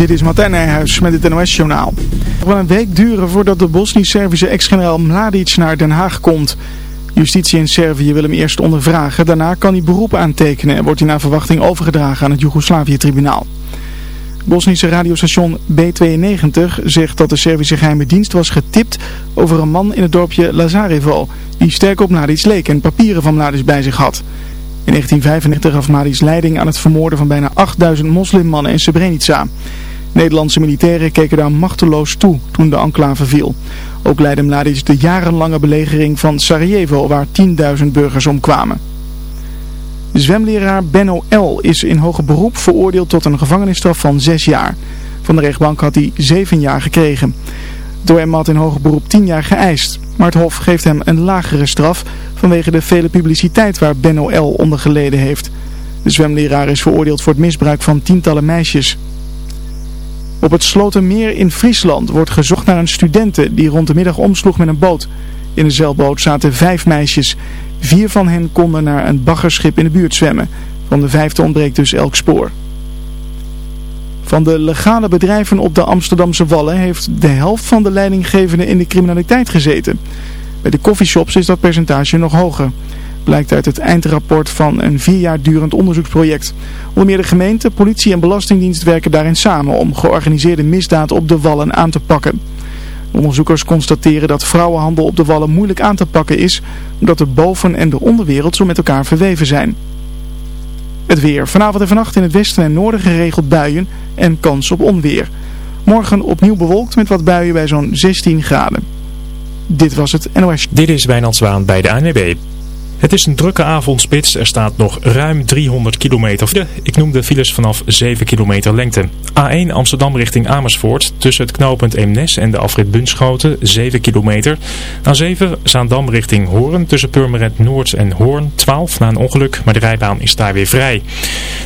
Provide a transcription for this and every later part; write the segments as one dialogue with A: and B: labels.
A: Dit is Martijn Nijhuis met het NOS-journaal. Het zal een week duren voordat de Bosnisch-Servische ex-generaal Mladic naar Den Haag komt. Justitie in Servië wil hem eerst ondervragen. Daarna kan hij beroep aantekenen en wordt hij naar verwachting overgedragen aan het Joegoslavië-tribunaal. Bosnische radiostation B92 zegt dat de Servische geheime dienst was getipt over een man in het dorpje Lazarevo... die sterk op Mladic leek en papieren van Mladic bij zich had... In 1995 gaf Mladic leiding aan het vermoorden van bijna 8000 moslimmannen in Srebrenica. Nederlandse militairen keken daar machteloos toe toen de enclave viel. Ook leidde Mladic de jarenlange belegering van Sarajevo waar 10.000 burgers omkwamen. Zwemleraar Benno L. is in hoger beroep veroordeeld tot een gevangenisstraf van 6 jaar. Van de rechtbank had hij 7 jaar gekregen. Door hem had in hoger beroep 10 jaar geëist. Maar het Hof geeft hem een lagere straf vanwege de vele publiciteit waar Benno L. onder geleden heeft. De zwemleraar is veroordeeld voor het misbruik van tientallen meisjes. Op het Slotermeer in Friesland wordt gezocht naar een studente die rond de middag omsloeg met een boot. In de zeilboot zaten vijf meisjes. Vier van hen konden naar een baggerschip in de buurt zwemmen. Van de vijfde ontbreekt dus elk spoor. Van de legale bedrijven op de Amsterdamse Wallen heeft de helft van de leidinggevenden in de criminaliteit gezeten. Bij de coffeeshops is dat percentage nog hoger. Blijkt uit het eindrapport van een vier jaar durend onderzoeksproject. Onder meer de gemeente, politie en belastingdienst werken daarin samen om georganiseerde misdaad op de Wallen aan te pakken. De onderzoekers constateren dat vrouwenhandel op de Wallen moeilijk aan te pakken is, omdat de boven- en de onderwereld zo met elkaar verweven zijn. Het weer. Vanavond en vannacht in het westen en noorden geregeld buien en kans op onweer. Morgen opnieuw bewolkt met wat buien bij zo'n 16 graden. Dit was het NOS.
B: Dit is Wijnand Zwaan bij de ANWB. Het is een drukke avondspits. Er staat nog ruim 300 kilometer. Ik noem de files vanaf 7 kilometer lengte. A1 Amsterdam richting Amersfoort. Tussen het knooppunt Eemnes en de afrit Bunschoten 7 kilometer. A7 Zaandam richting Hoorn. Tussen Purmerend Noord en Hoorn 12 na een ongeluk. Maar de rijbaan is daar weer vrij.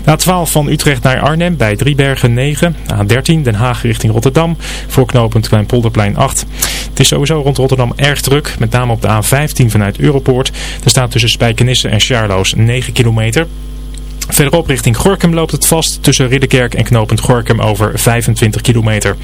B: A12 van Utrecht naar Arnhem bij Driebergen 9. A13 Den Haag richting Rotterdam. Voor knooppunt Kleinpolderplein 8. Het is sowieso rond Rotterdam erg druk. Met name op de A15 vanuit Europoort. Er staat tussen tussen Spijkenisse en Charloes 9 kilometer. Verderop richting Gorkum loopt het vast tussen Ridderkerk en knooppunt Gorkum over 25 kilometer.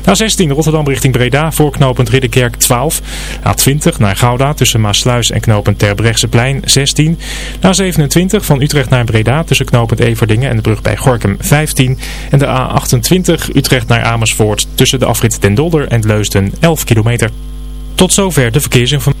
B: A16 Rotterdam richting Breda voor knooppunt Ridderkerk 12. A20 naar Gouda tussen Maasluis en knooppunt Terbrechtseplein 16. A27 van Utrecht naar Breda tussen knooppunt Everdingen en de brug bij Gorkum 15. En de A28 Utrecht naar Amersfoort tussen de afrit Den Dolder en Leusden 11 kilometer. Tot zover de verkeersinformatie.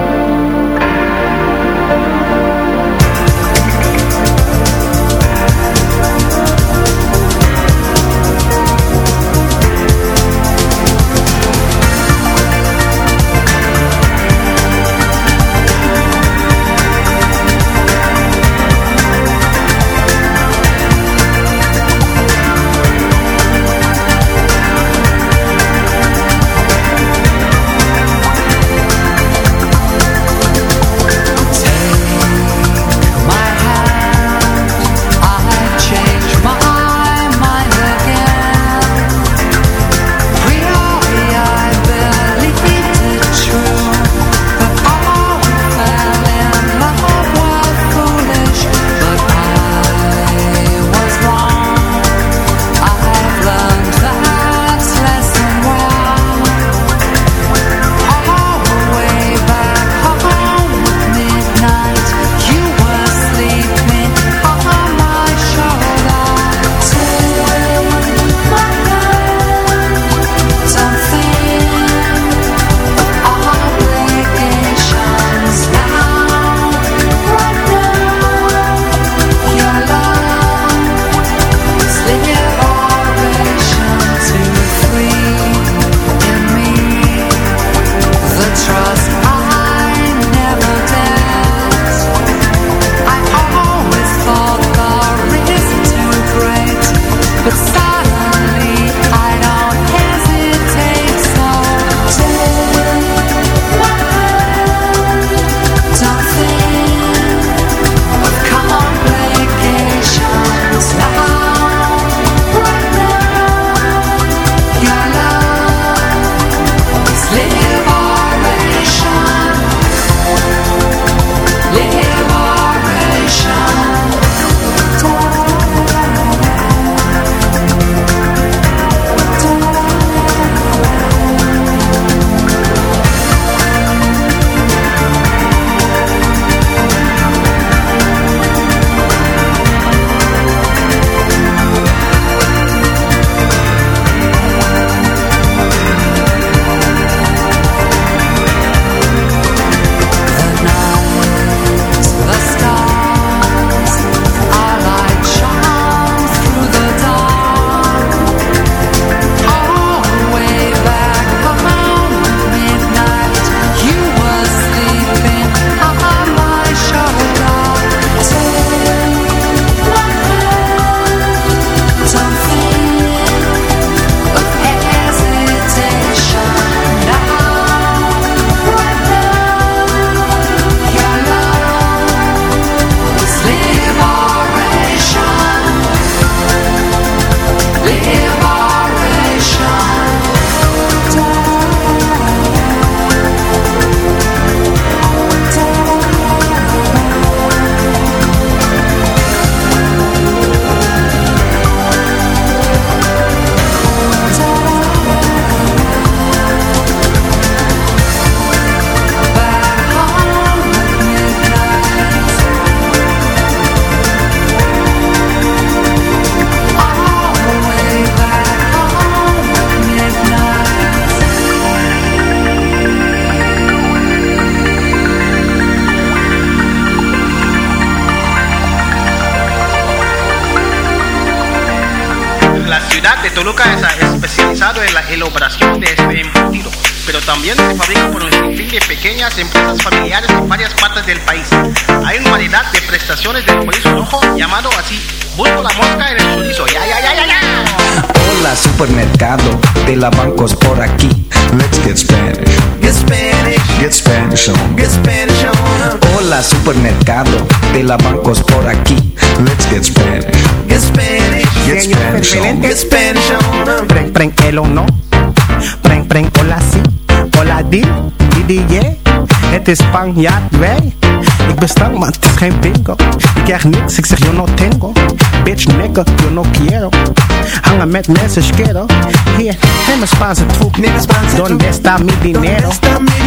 C: También se fabrica por un sinfín de pequeñas empresas familiares en varias partes del país. Hay una variedad de prestaciones del chorizo rojo llamado así. Busco la mosca en el chorizo. Ya, ya, ya, ya, ya.
D: Hola supermercado de la bancos por aquí.
E: Let's get Spanish.
D: Get Spanish.
E: Get Spanish on.
D: Get Spanish on. Hola supermercado de la bancos por aquí.
E: Let's get Spanish.
D: Get Spanish.
E: Get Spanish on.
D: Get Spanish on.
F: Preng, preng, el o no. Preng, preng, hola si. Hola di. Yeah. Het is Spanjaard, wij. Ik ben stank, maar het is geen bingo. Ik krijg niks, ik zeg yo no tengo. Bitch nigga, yo no quiero. Hangen met mensen, schero. Hier, neem een Spaanse troep. Donde está mi dinero?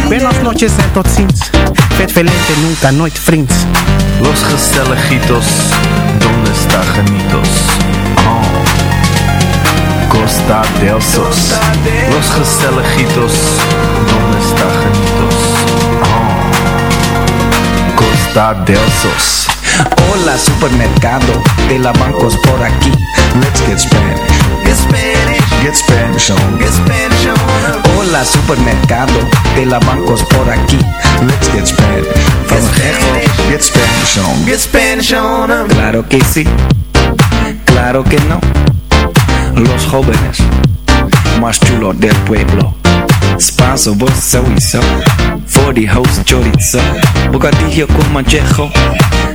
F: Buenos noches en tot ziens. Vet velente, nunca, nooit vriends.
G: Los gezelligitos, donde está genitos? Oh. Costa del Sos. Los gezelligitos, donde está genitos? Oh. Costa del Sos.
D: Hola supermercado de la bancos por aquí.
E: Let's get Spanish.
D: Get Spanish.
E: Get Spanish on.
D: Get Spanish on. Hola supermercado de la bancos por aquí.
E: Let's get Spanish.
D: Get Spanish.
E: Get Spanish on.
D: Get Spanish on. Claro que sí. Claro que no. Los jóvenes más chulos del pueblo. Spanso. Voor die host chorizo. Bocadillo con manchejo.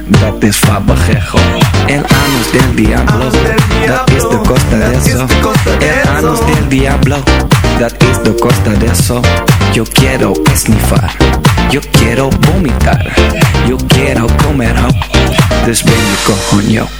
D: Dat is fabajejo. El anus del diablo. Dat is de costa de eso. El anus del diablo. Dat is de costa de eso. Yo quiero esnifar. Yo quiero vomitar. Yo quiero comer ho. Dus ben je coño.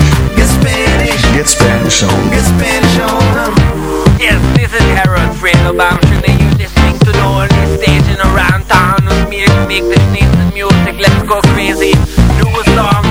D: Get Spanish.
E: Get Spanish on.
D: Get Spanish on.
H: Yes, this is Harold Fredo. I'm sure that you're listening to the only station around town with me make this nice music. Let's go crazy. Do a song.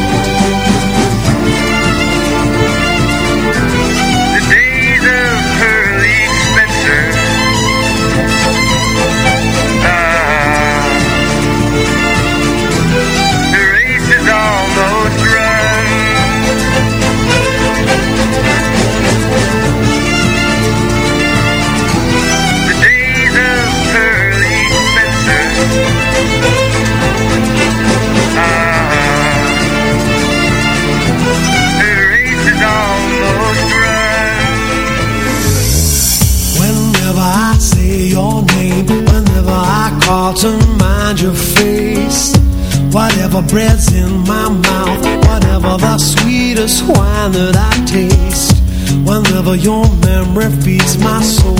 I: Whenever I say your name, whenever I call to your face, whatever bread's in my mouth, whatever the sweetest wine that I taste. Whenever your memory feeds my soul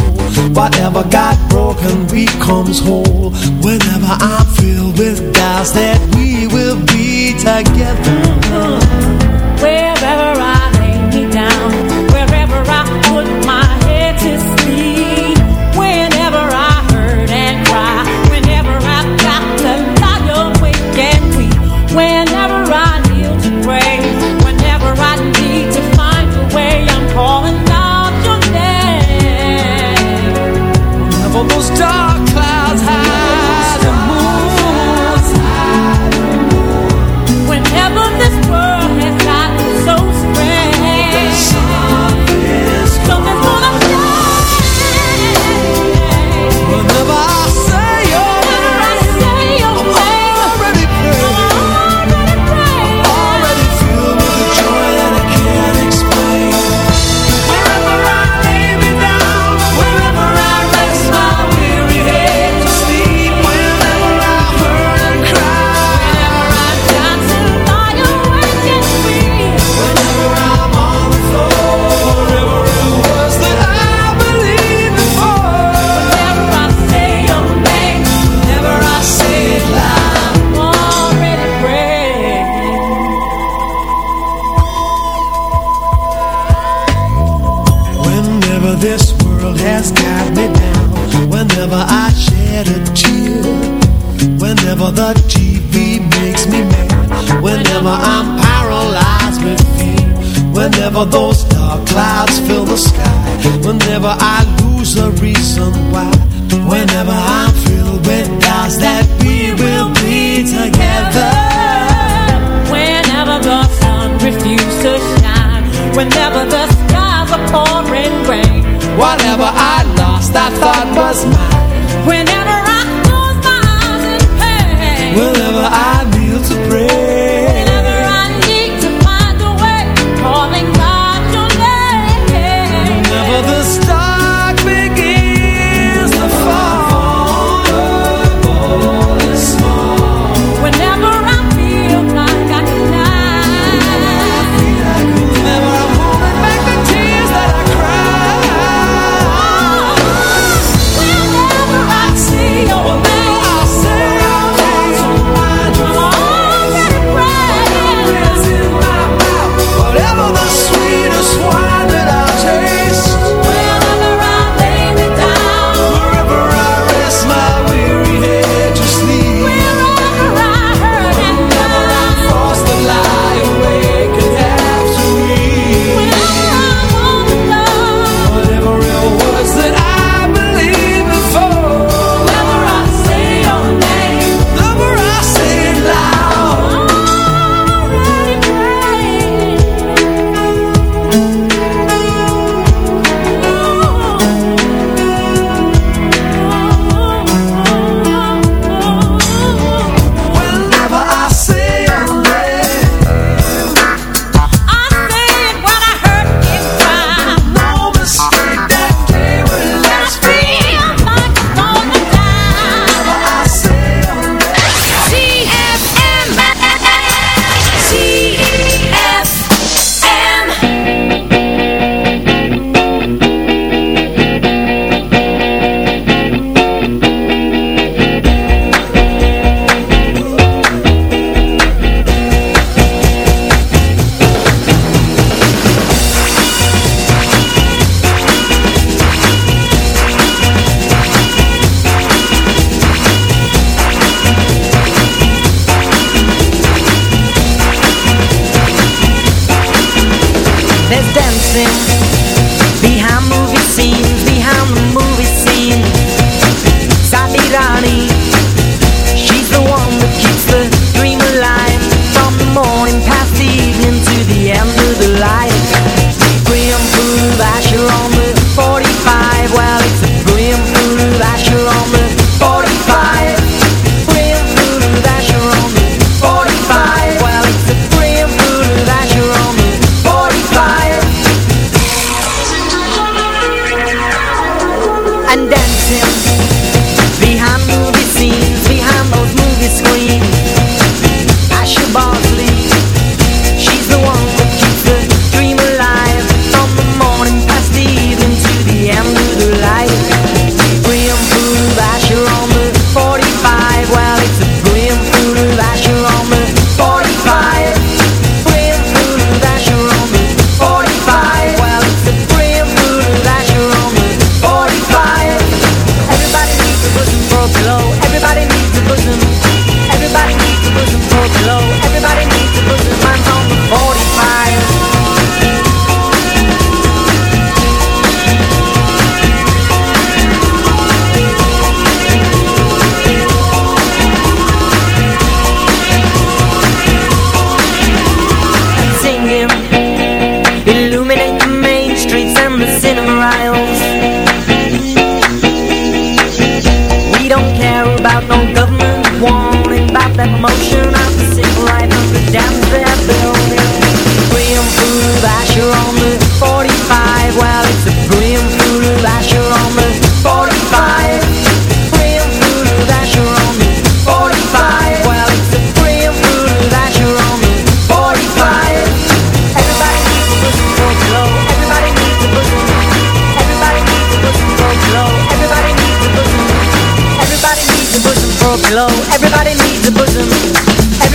I: Whatever got broken becomes whole Whenever I'm filled with doubts That we will be together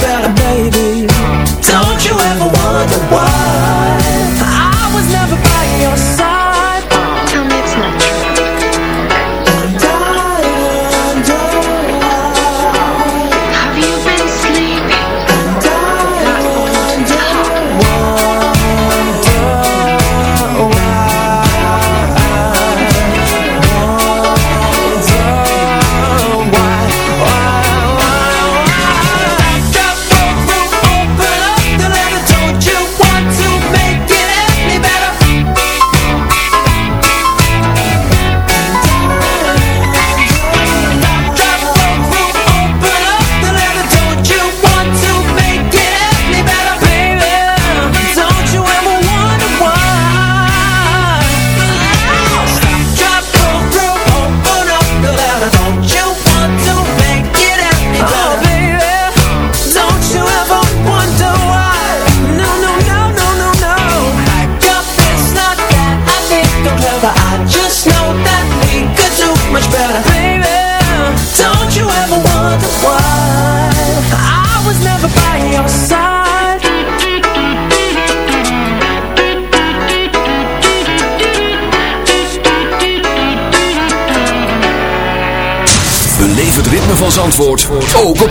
J: better, baby.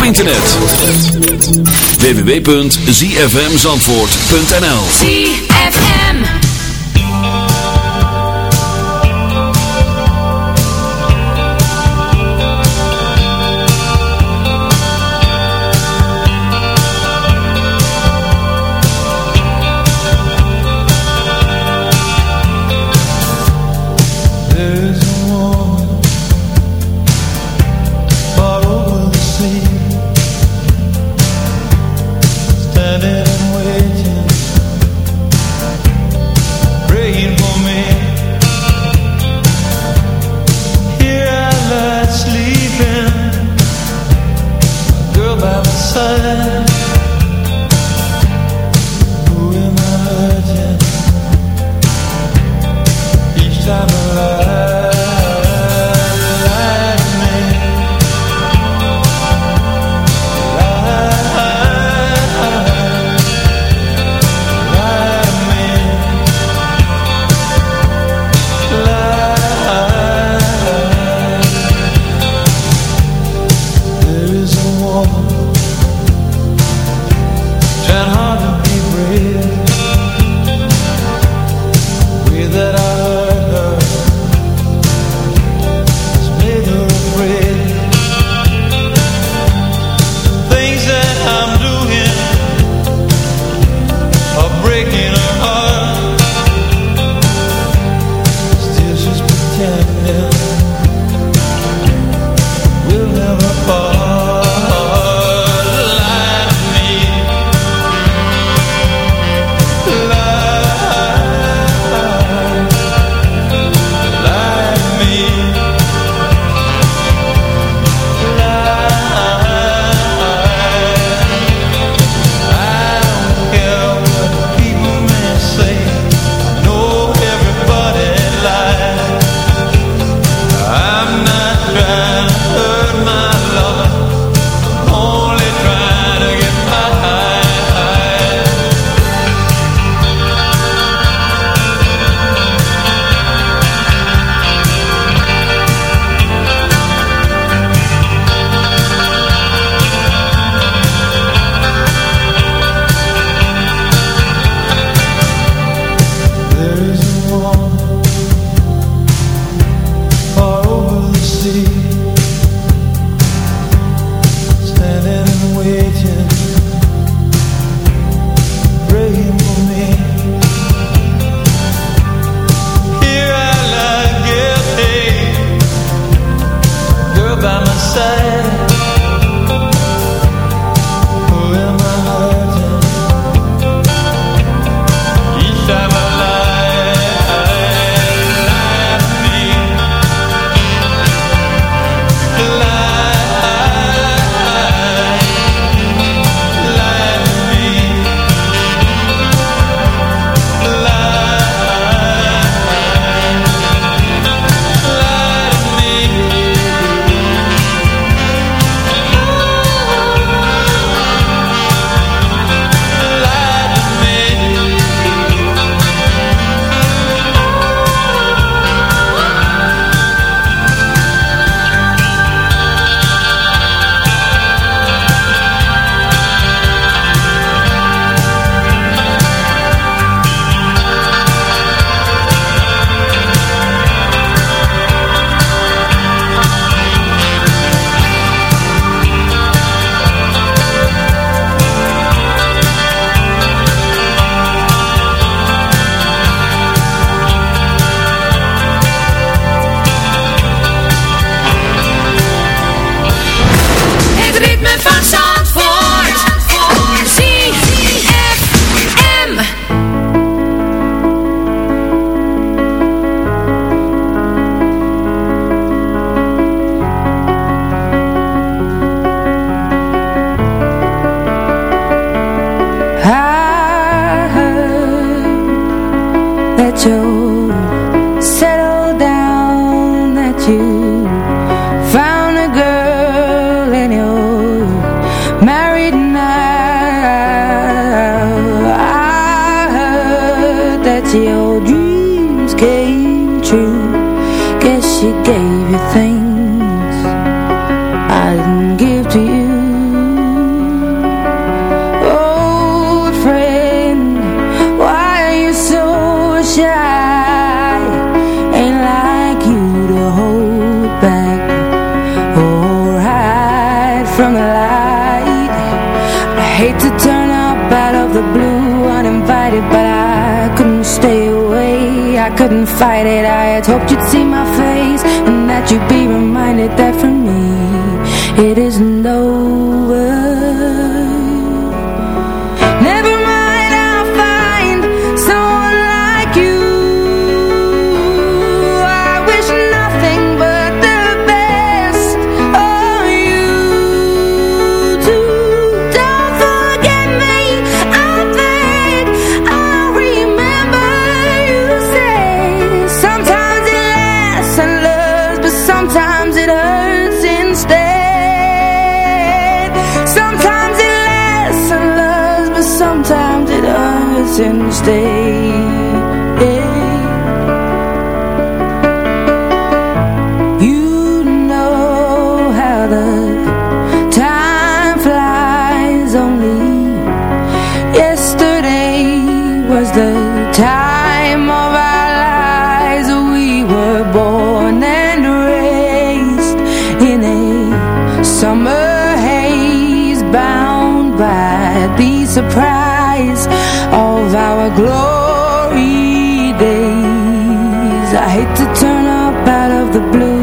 K: internet. www.zfmzandvoort.nl
L: ZFM
I: There's
M: dus sometimes it hurts instead. glory days. I hate to turn up out of the blue.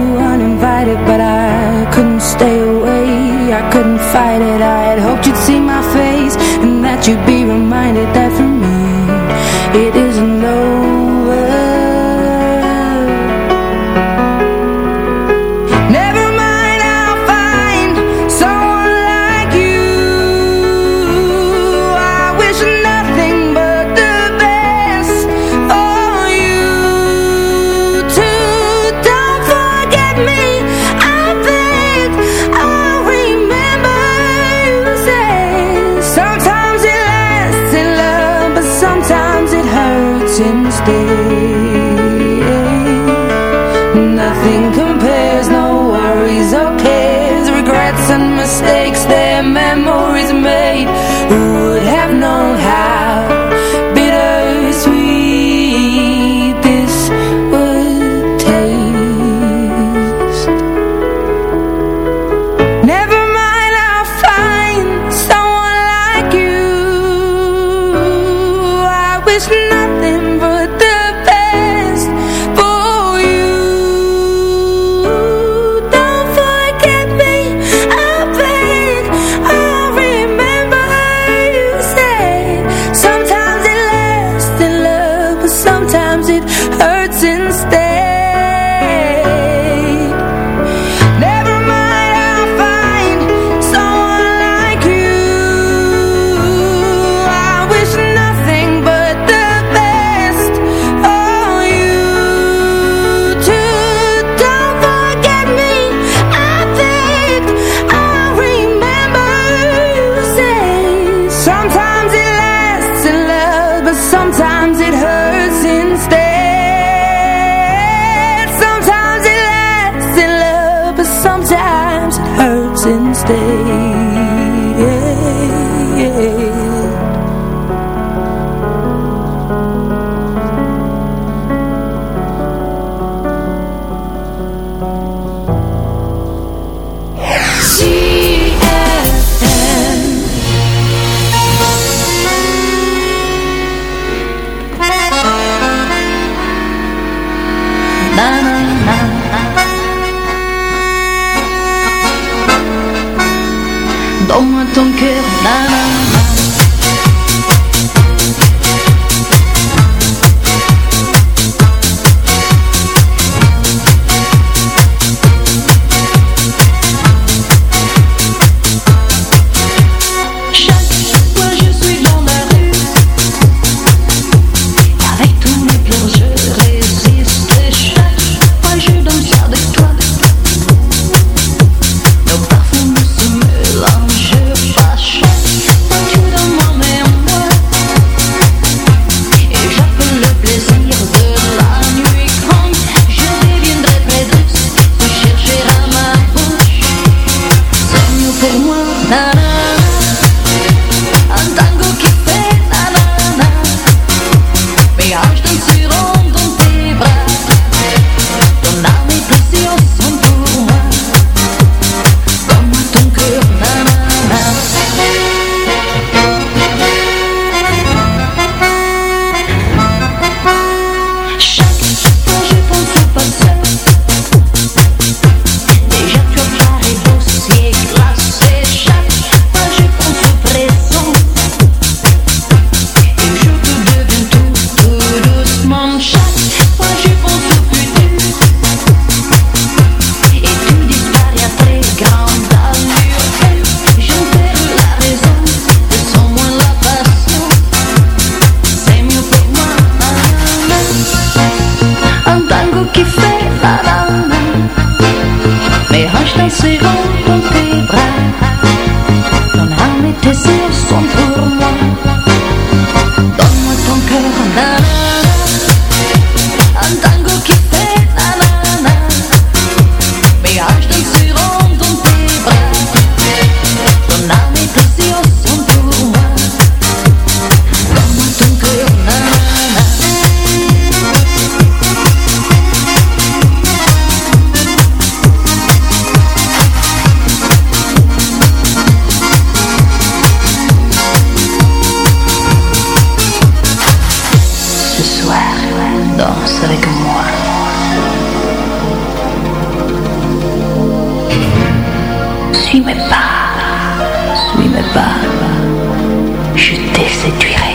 N: suis-moi pas, suis-moi pas, je te séduirai.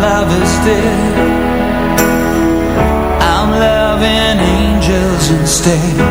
M: love is dead. I'm loving angels instead.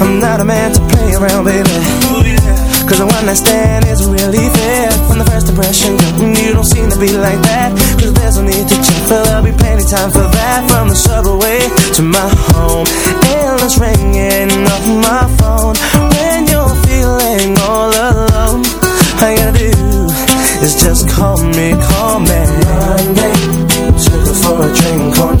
N: I'm not a
I: man to play around, baby. Cause a one night stand is really fair. From the first impression, you don't seem to be like that. Cause there's no need to check, but there'll be plenty time for that. From the subway to my home, endless ringing off my phone. When you're feeling all alone, all you gotta do is just call me, call me. Monday, took her for a drink on